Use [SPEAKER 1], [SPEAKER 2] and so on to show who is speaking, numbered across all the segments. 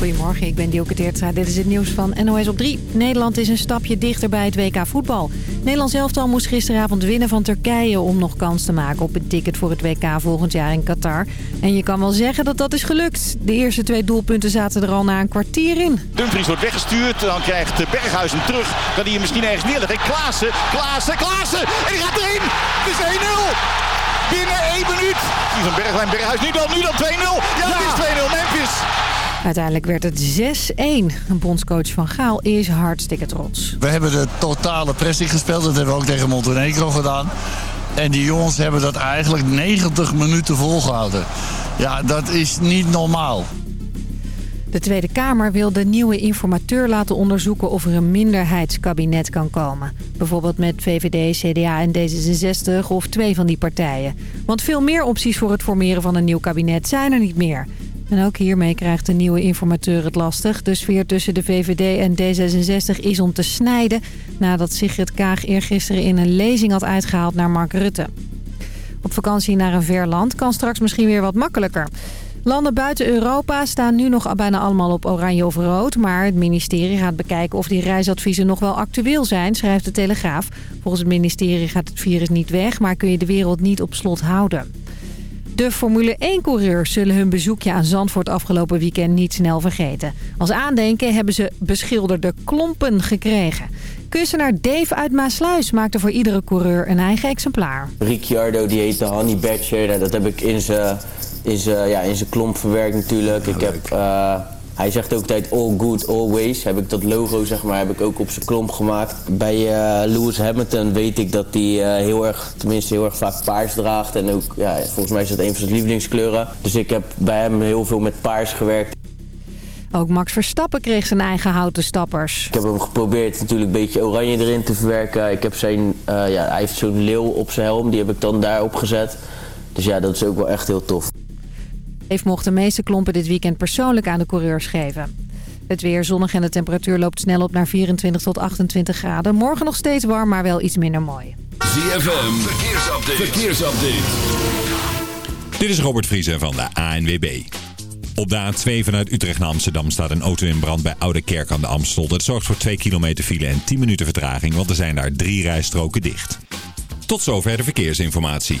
[SPEAKER 1] Goedemorgen, ik ben Dielke Teertstra. Dit is het nieuws van NOS op 3. Nederland is een stapje dichter bij het WK voetbal. Nederland elftal moest gisteravond winnen van Turkije... om nog kans te maken op een ticket voor het WK volgend jaar in Qatar. En je kan wel zeggen dat dat is gelukt. De eerste twee doelpunten zaten er al na een kwartier in.
[SPEAKER 2] Dumfries wordt weggestuurd, dan krijgt Berghuis hem terug. Kan hij hem misschien ergens neerleggen. Klaassen, Klaassen, Klaassen! En die gaat erin! Het is 1-0! Binnen één minuut. Die van Bergwijn, Berghuis. Nu dan, nu dan 2-0. Ja, het is 2-0 Memphis.
[SPEAKER 1] Uiteindelijk werd het 6-1. Een bondscoach van Gaal is hartstikke trots.
[SPEAKER 3] We hebben de totale pressing gespeeld. Dat hebben we ook tegen Montenegro gedaan. En die jongens hebben dat eigenlijk 90 minuten volgehouden. Ja, dat is niet normaal.
[SPEAKER 1] De Tweede Kamer wil de nieuwe informateur laten onderzoeken of er een minderheidskabinet kan komen. Bijvoorbeeld met VVD, CDA en D66 of twee van die partijen. Want veel meer opties voor het formeren van een nieuw kabinet zijn er niet meer. En ook hiermee krijgt de nieuwe informateur het lastig. De sfeer tussen de VVD en D66 is om te snijden... nadat Sigrid Kaag eergisteren in een lezing had uitgehaald naar Mark Rutte. Op vakantie naar een ver land kan straks misschien weer wat makkelijker. Landen buiten Europa staan nu nog bijna allemaal op oranje of rood... maar het ministerie gaat bekijken of die reisadviezen nog wel actueel zijn, schrijft de Telegraaf. Volgens het ministerie gaat het virus niet weg, maar kun je de wereld niet op slot houden. De Formule 1-coureurs zullen hun bezoekje aan Zandvoort afgelopen weekend niet snel vergeten. Als aandenken hebben ze beschilderde klompen gekregen. Kunstenaar Dave uit Maasluis maakte voor iedere coureur een eigen exemplaar.
[SPEAKER 4] Ricciardo die heette Honey Badger. Nou, dat heb ik in zijn in ja, klomp verwerkt natuurlijk. Ik heb... Uh, hij zegt ook altijd all good, always. Heb ik dat logo zeg maar, heb ik ook op zijn klomp gemaakt. Bij uh, Lewis Hamilton weet ik dat hij uh, heel erg, tenminste heel erg vaak paars draagt. En ook, ja, volgens mij is dat een van zijn lievelingskleuren. Dus ik heb bij hem heel veel met paars gewerkt.
[SPEAKER 1] Ook Max Verstappen kreeg zijn eigen houten stappers.
[SPEAKER 4] Ik heb hem geprobeerd natuurlijk een beetje oranje erin te verwerken. Ik heb zijn, uh, ja, hij heeft zo'n leeuw op zijn helm, die heb ik dan daarop gezet. Dus ja, dat is ook wel echt heel tof.
[SPEAKER 1] Heeft mocht de meeste klompen dit weekend persoonlijk aan de coureurs geven. Het weer zonnig en de temperatuur loopt snel op naar 24 tot 28 graden. Morgen nog steeds warm, maar wel iets minder mooi.
[SPEAKER 5] ZFM, verkeersupdate. verkeersupdate. Dit is Robert Vriezen van de ANWB. Op de A2 vanuit Utrecht naar Amsterdam staat een auto in brand bij Oude Kerk aan de Amstel. Dat zorgt voor 2 kilometer file en 10 minuten vertraging, want er zijn daar drie rijstroken dicht. Tot zover de verkeersinformatie.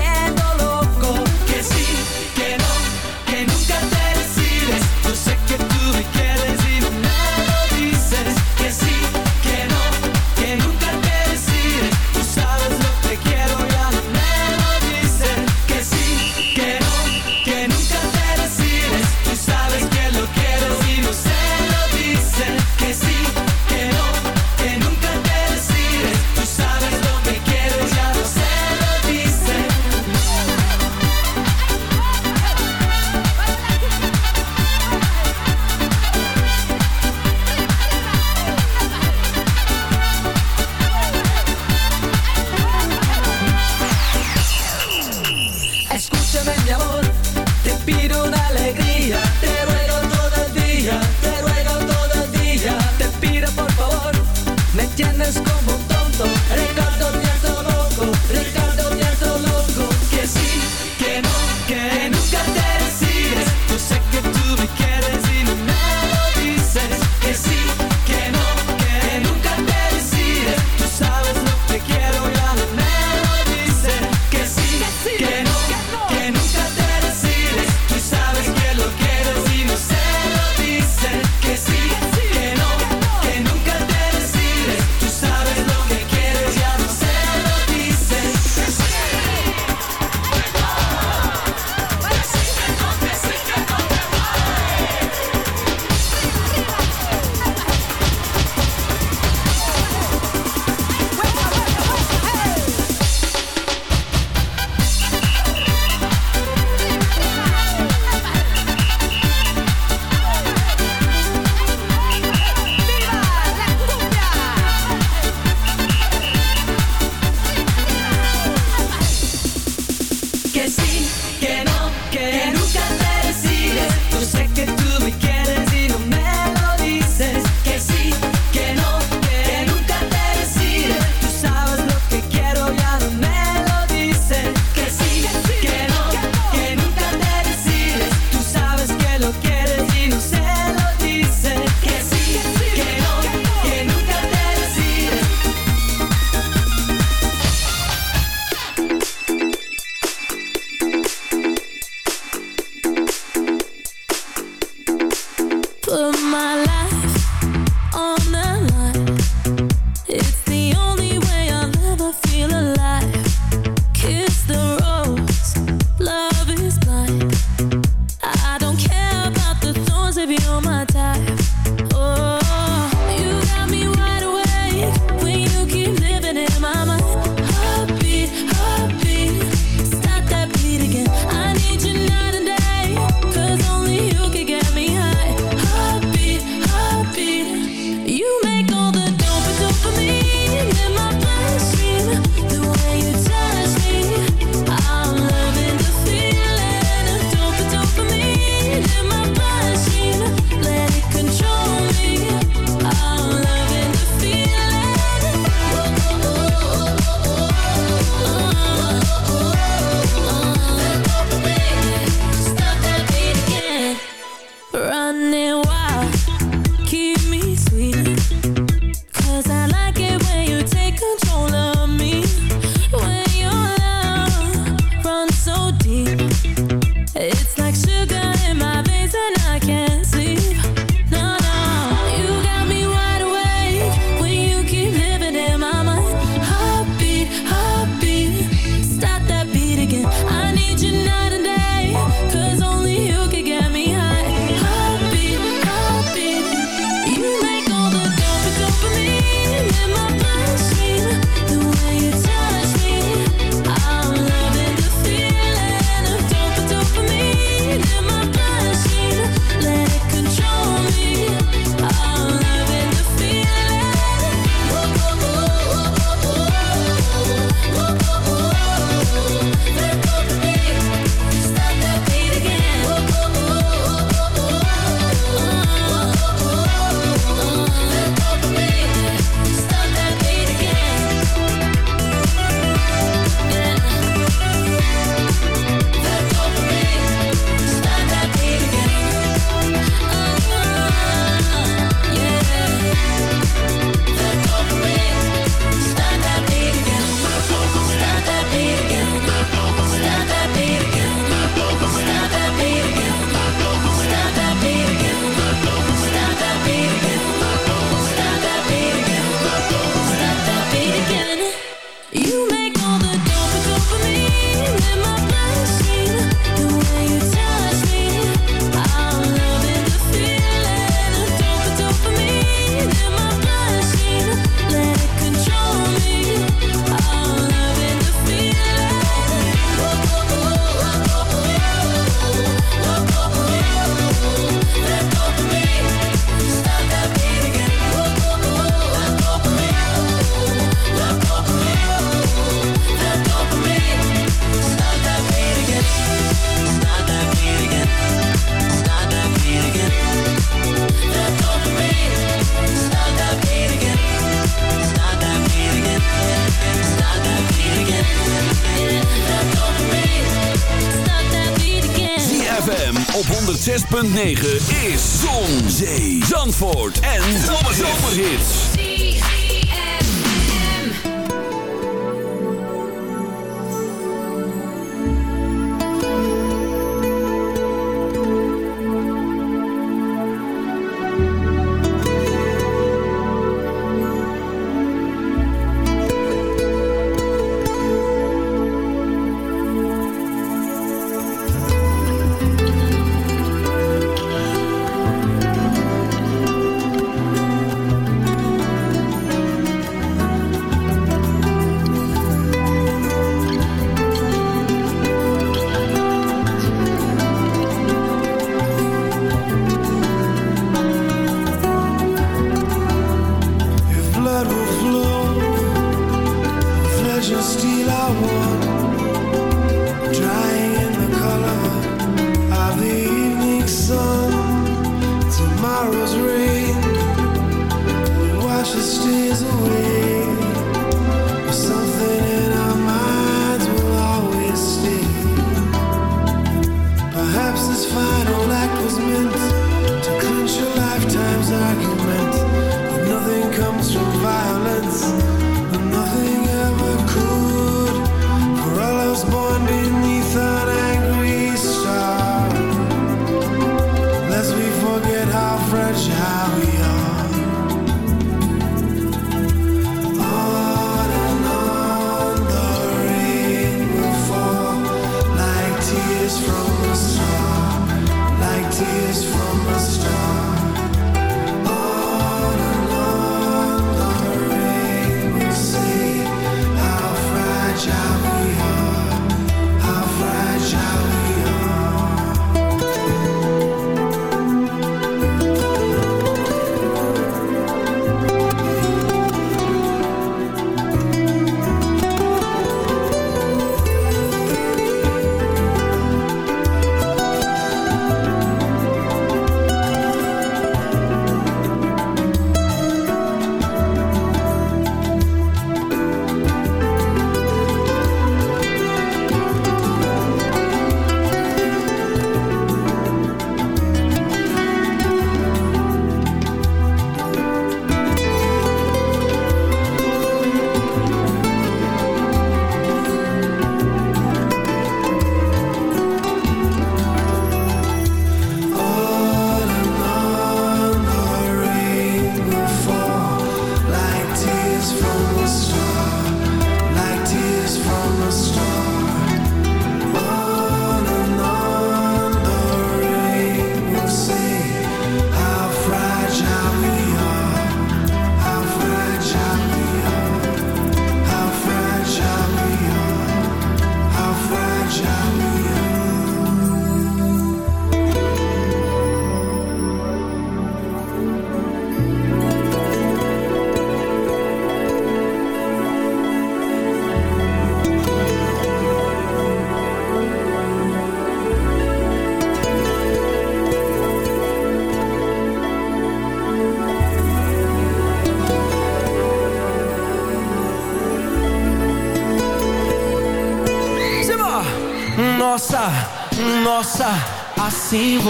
[SPEAKER 6] 9.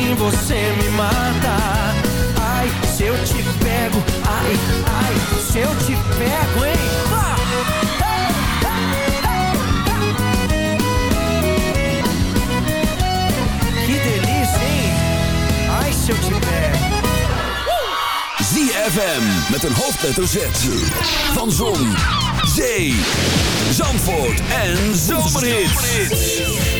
[SPEAKER 7] Assim você me mata. Ai, se eu te pego, ai, ai, se eu te pego, hein? Que delícia, hein? Ai, se eu te pego.
[SPEAKER 5] ZFM met een hoofdletter Z. Van Zon, Zee, Zandvoort en Zomerhits.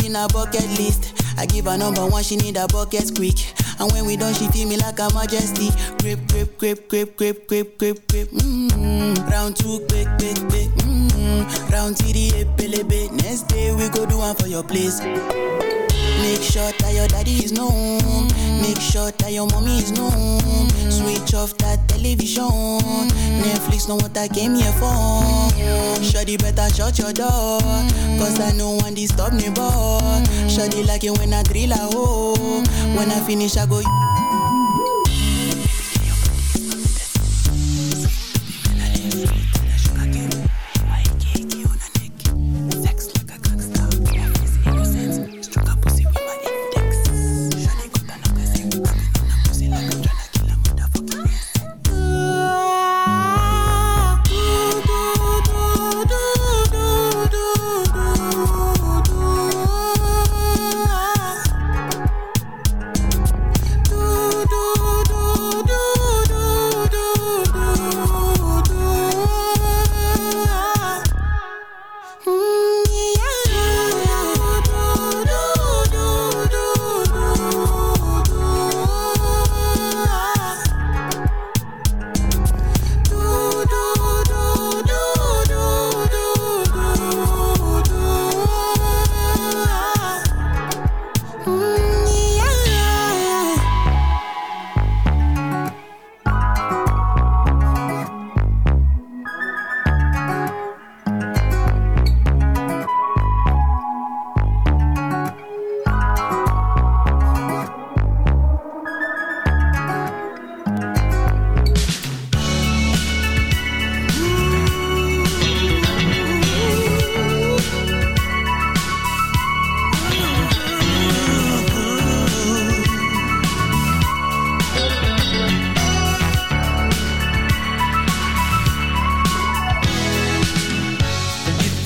[SPEAKER 8] A in her bucket list. I give her number one, she need a bucket quick. And when we done, she feel me like a majesty. Grip, grip, grip, grip, grip, grip, grip, grip. Mm-hmm. Round two, quick, quick, quick. Mm-hmm. Round three, epelebe. Next day we go do one for your place. Make sure that your daddy is known. Make sure that your mommy is known. Switch off that television. Netflix know what I came here for. Shawty better shut your door. Cause I know one disturb me boy. Shawty like it when I drill a hole. Oh. When I finish I go.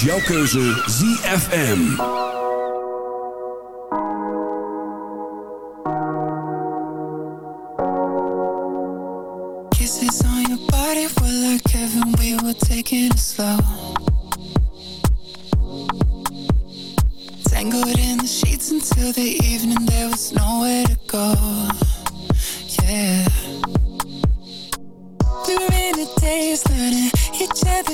[SPEAKER 5] is jouw keuze ZFM.
[SPEAKER 9] Kisses on your body were like heaven, we were taking it slow. Tangled in the sheets until the evening, there was nowhere to go. Yeah. We were in learning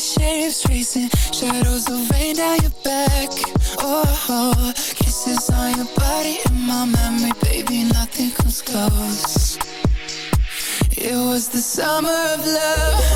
[SPEAKER 9] shapes tracing shadows of rain down your back. Oh, oh, kisses on your body in my memory, baby, nothing comes close. It was the summer of love.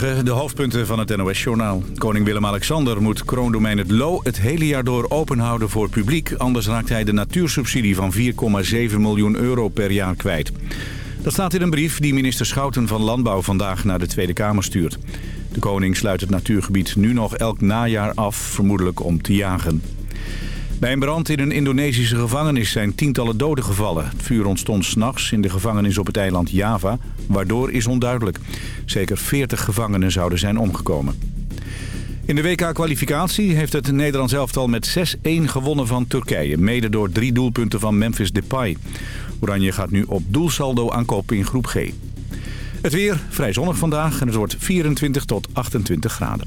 [SPEAKER 5] De
[SPEAKER 10] hoofdpunten van het NOS-journaal. Koning Willem-Alexander moet kroondomein het Lo het hele jaar door openhouden voor publiek... anders raakt hij de natuursubsidie van 4,7 miljoen euro per jaar kwijt. Dat staat in een brief die minister Schouten van Landbouw vandaag naar de Tweede Kamer stuurt. De koning sluit het natuurgebied nu nog elk najaar af, vermoedelijk om te jagen. Bij een brand in een Indonesische gevangenis zijn tientallen doden gevallen. Het vuur ontstond s'nachts in de gevangenis op het eiland Java. Waardoor is onduidelijk. Zeker 40 gevangenen zouden zijn omgekomen. In de WK-kwalificatie heeft het Nederlands elftal met 6-1 gewonnen van Turkije. Mede door drie doelpunten van Memphis Depay. Oranje gaat nu op doelsaldo aankopen in groep G. Het weer vrij zonnig vandaag en het wordt 24 tot 28 graden.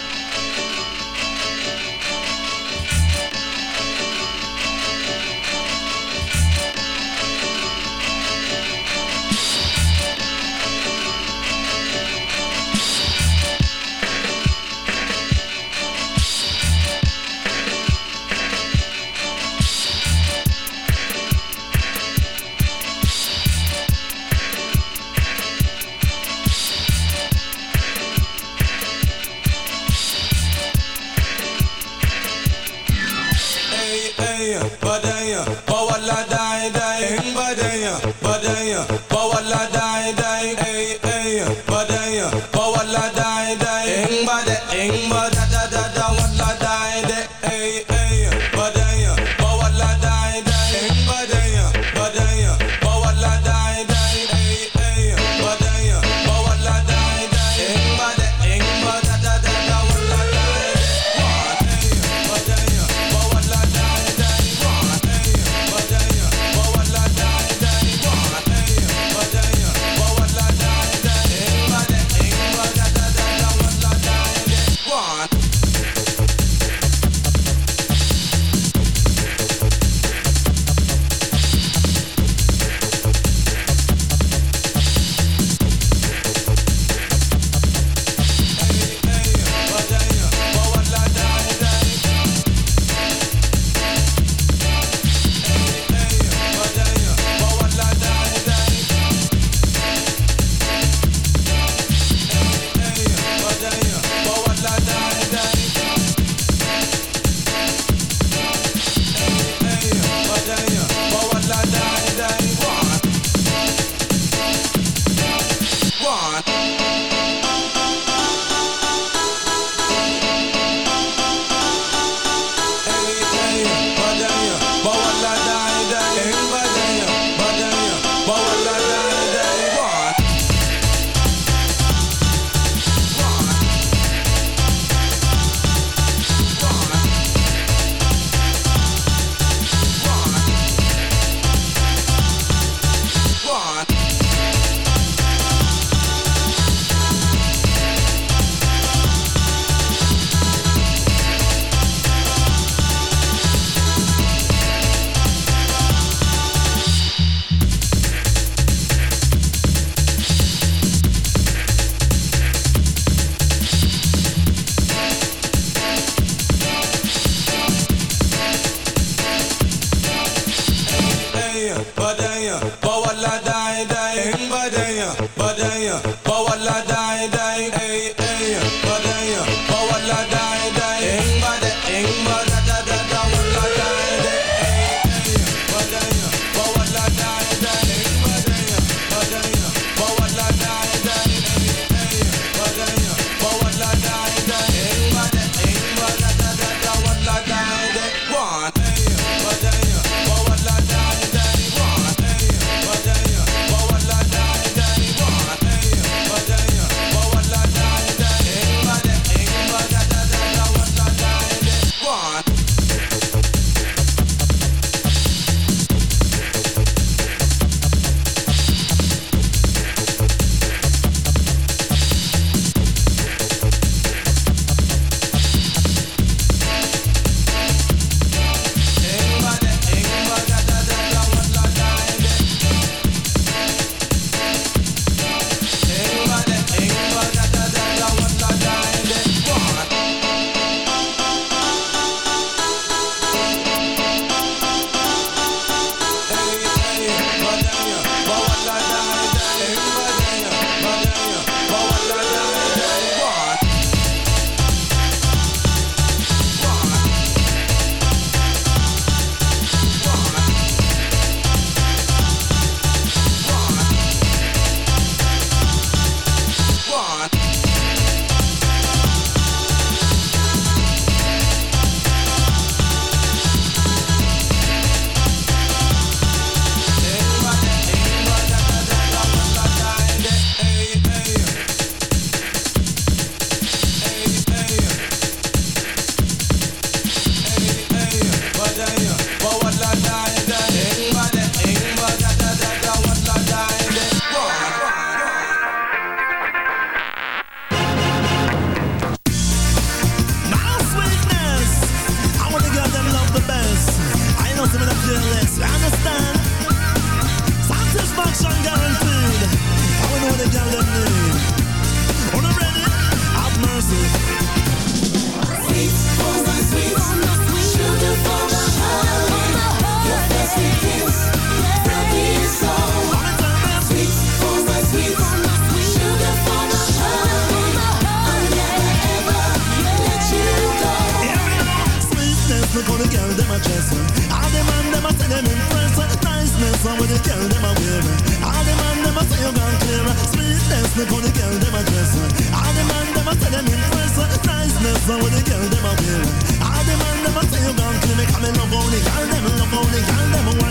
[SPEAKER 11] Only y'all never
[SPEAKER 12] only
[SPEAKER 11] wanna, y'all never.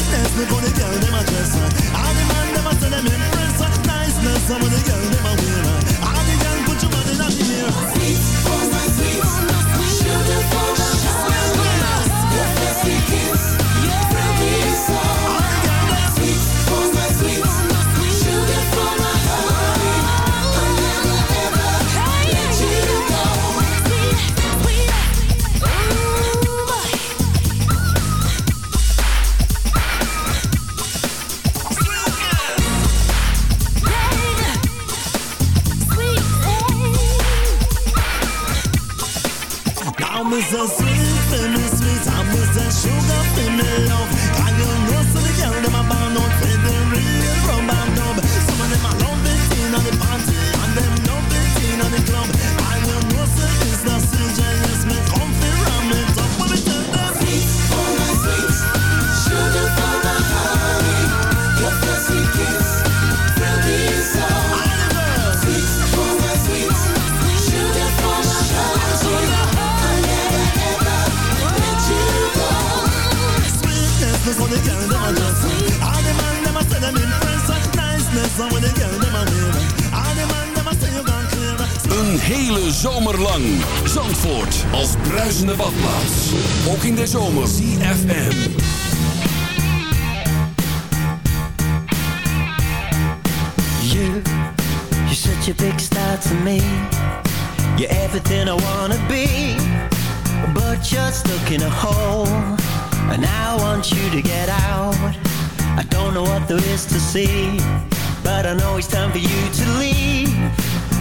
[SPEAKER 12] sweetness, me gonna girl them a dress. All the man them a say them impress. Niceness, I'm gonna girl them a
[SPEAKER 5] winner. Hele zomer lang. Zandvoort als bruisende badplaats. Ook in de zomer. CFM.
[SPEAKER 13] You, you're such a big star to me. You're everything I wanna be. But you're stuck in a hole. And I want you to get out. I don't know what there is to see. But I know it's time for you to leave.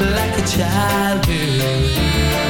[SPEAKER 7] like a child do.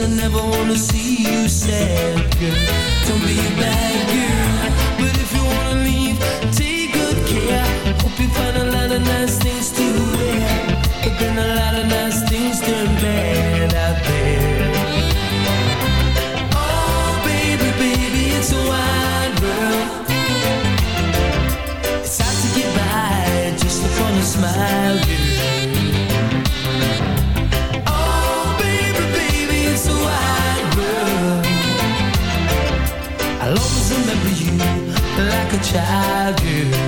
[SPEAKER 7] I never wanna see you sad, girl. Don't be a bad girl. without you